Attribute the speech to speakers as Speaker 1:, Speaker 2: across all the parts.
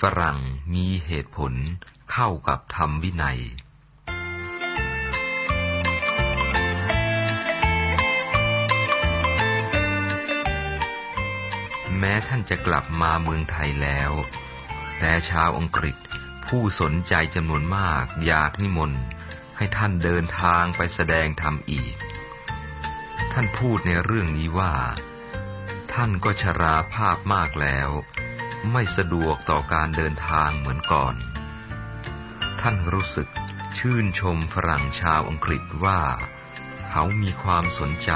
Speaker 1: ฝรั่งมีเหตุผลเข้ากับธรรมวินัย แม้ท่านจะกลับมาเมืองไทยแล้ว แต่ชาวอังกฤษผู้สนใจจำนวนมากอยากนิมนต์ให้ท่านเดินทางไปแสดงธรรมอีก ท่านพูดในเรื่องนี้ว่า ท่านก็ชราภาพมากแล้ว ไม่สะดวกต่อการเดินทางเหมือนก่อน ท่านรู้สึกชื่นชมฝรั่งชาวอังกฤษว่า เขามีความสนใจ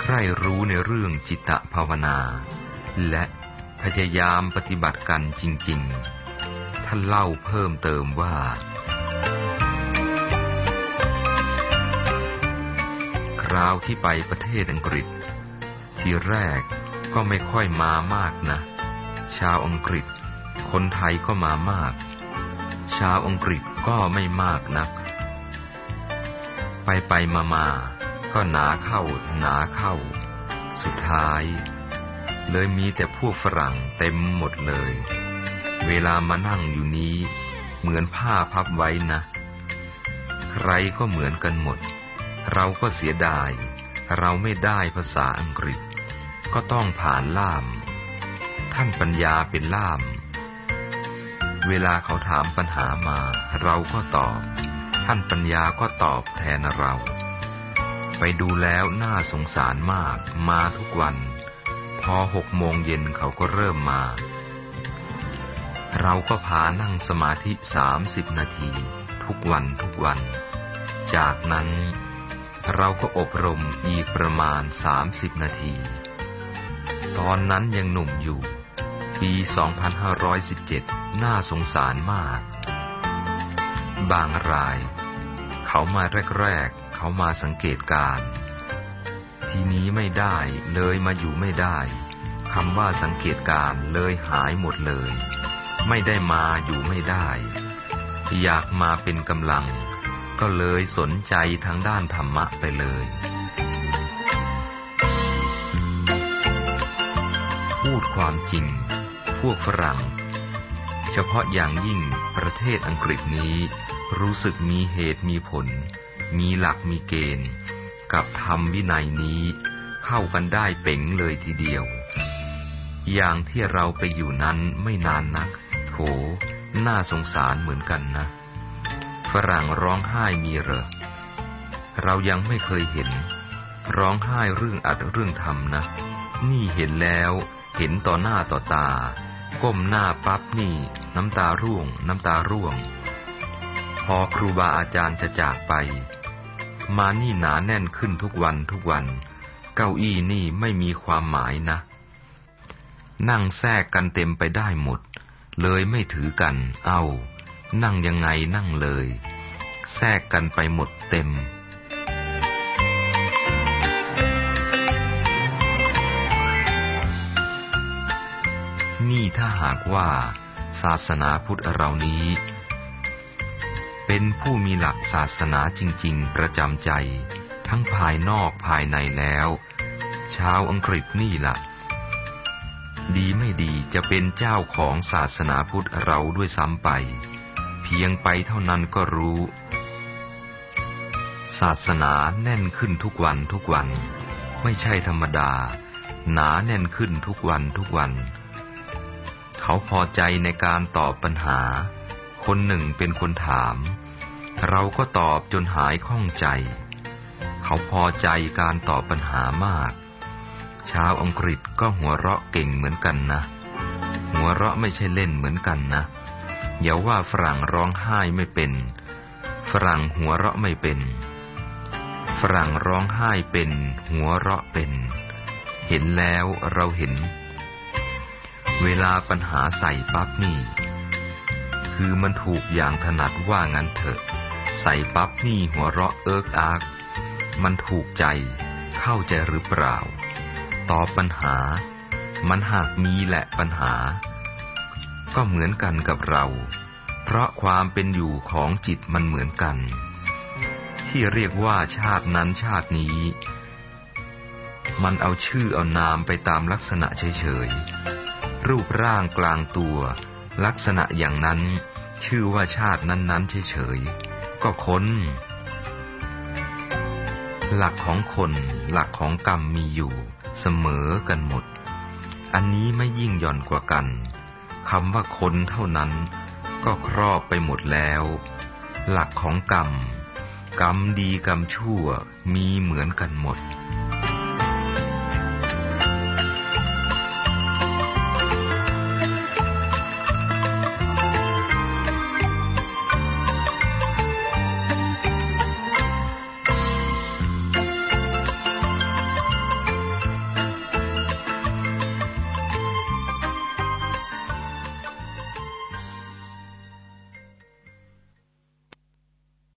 Speaker 1: ใคร่รู้ในเรื่องจิตภาวนา และพยายามปฏิบัติกันจริง ๆ ท่านเล่าเพิ่มเติมว่า คราวที่ไปประเทศอังกฤษ ทีแรกก็ไม่ค่อยมามากนะ ชาวอังกฤษ คนไทยก็มามาก ชาวอังกฤษก็ไม่มากนัก ไปไปมามาก็หนาเข้าหนาเข้า สุดท้าย เลยมีแต่พวกฝรั่งเต็มหมดเลย เวลามานั่งอยู่นี้ เหมือนผ้าพับไว้นะ ใครก็เหมือนกันหมด เราก็เสียดาย เราไม่ได้ภาษาอังกฤษ ก็ต้องผ่านล่าม ท่านปัญญาเป็นล่าม เวลาเขาถามปัญหามา เราก็ตอบ ท่านปัญญาก็ตอบแทนเรา ไปดูแล้วน่าสงสารมาก มาทุกวัน พอหกโมงเย็นเขาก็เริ่มมา เราก็พานั่งสมาธิสามสิบนาที ทุกวันทุกวัน จากนั้นเราก็อบรมอีกประมาณสามสิบนาที ตอนนั้นยังหนุ่มอยู่ ปี 2517 น่าสงสารมาก บางราย เขามาแรกๆ เขามาสังเกตการ ทีนี้ไม่ได้เลยมาอยู่ไม่ได้คำว่าสังเกตการเลยหายหมดเลย ไม่ได้มาอยู่ไม่ได้ อยากมาเป็นกำลัง ก็เลยสนใจทางด้านธรรมะไปเลยพูดความจริง พวกฝรั่ง เฉพาะอย่างยิ่งประเทศอังกฤษนี้ รู้สึกมีเหตุมีผล มีหลักมีเกณฑ์ กับธรรมวินัยนี้ เข้ากันได้เป๋งเลยทีเดียว อย่างที่เราไปอยู่นั้นไม่นานนัก โถ น่าสงสารเหมือนกันนะ ฝรั่งร้องไห้มีเหรอ เรายังไม่เคยเห็น ร้องไห้เรื่องอัดเรื่องทำนะ นี่เห็นแล้วเห็นต่อหน้าต่อตา ก้มหน้าปั๊บนี่ น้ำตาร่วง น้ำตาร่วง พอครูบาอาจารย์จะจากไป มานี่หนาแน่นขึ้นทุกวันทุกวัน เก้าอี้นี่ไม่มีความหมายนะ นั่งแทรกกันเต็มไปได้หมด เลยไม่ถือกัน เอา นั่งยังไงนั่งเลย แทรกกันไปหมดเต็ม นี่ถ้าหากว่าศาสนาพุทธเรานี้ เป็นผู้มีหลักศาสนาจริง ๆ ประจำใจ ทั้งภายนอกภายในแล้ว ชาวอังกฤษนี่ละ่ะ ดีไม่ดีจะเป็นเจ้าของศาสนาพุทธเราด้วยซ้ำไป เพียงไปเท่านั้นก็รู้ ศาสนาแน่นขึ้นทุกวันทุกวัน ไม่ใช่ธรรมดา หนาแน่นขึ้นทุกวันทุกวัน เขาพอใจในการตอบปัญหา คนหนึ่งเป็นคนถาม เราก็ตอบจนหายข้องใจ เขาพอใจการตอบปัญหามาก ชาวอังกฤษก็หัวเราะเก่งเหมือนกันนะ หัวเราะไม่ใช่เล่นเหมือนกันนะอย่าว่าฝรั่งร้องไห้ไม่เป็น ฝรั่งหัวเราะไม่เป็น ฝรั่งร้องไห้เป็น หัวเราะเป็น เห็นแล้วเราเห็น เวลาปัญหาใส่ปั๊บนี่ คือมันถูกอย่างถนัดว่างั้นเถอะ ใส่ปั๊บนี่หัวเราะเอิกอักมันถูกใจ เข้าใจหรือเปล่า ตอบปัญหา มันหากมีแหละปัญหา ก็เหมือนกันกับเรา เพราะความเป็นอยู่ของจิตมันเหมือนกัน ที่เรียกว่าชาตินั้นชาตินี้ มันเอาชื่อเอานามไปตามลักษณะเฉยๆ รูปร่างกลางตัว ลักษณะอย่างนั้นชื่อว่าชาตินั้นๆเฉยๆก็คนหลักของคนหลักของกรรมมีอยู่ เสมอกันหมด อันนี้ไม่ยิ่งหย่อนกว่ากันคำว่าคนเท่านั้น ก็ครอบไปหมดแล้ว หลักของกรรม กรรมดีกรรมชั่วมีเหมือนกันหมด